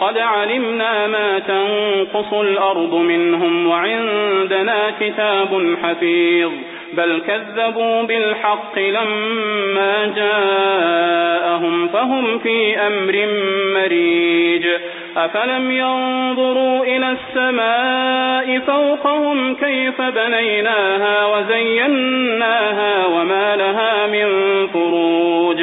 قد علمنا ما تنقص الأرض منهم وعندنا كتاب حفيظ. بل كذبوا بالحق لما جاءهم فهم في أمر مريج. أفلم ينظروا إلى السماء فوقهم كيف بنيناها وزيناها وما لها من فروج.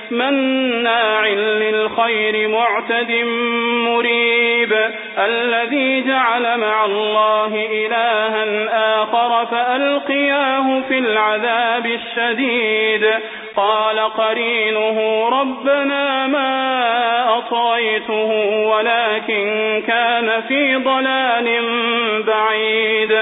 مناع للخير معتد مريب. الذي جعل مع الله إلها آخر فألقياه في العذاب الشديد. قال قرينه ربنا ما أطغيته ولكن كان في ضلال بعيد.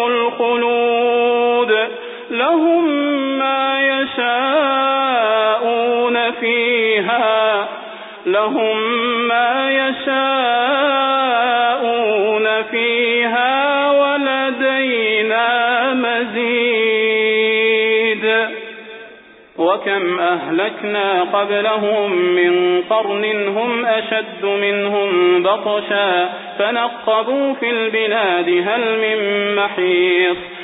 لهم ما يشاءون فيها لهم ما يشاءون فيها ولدينا مزيد. وكم أهلكنا قبلهم من قرن هم أشد منهم بطشا فنقبوا في البلاد هل من محيص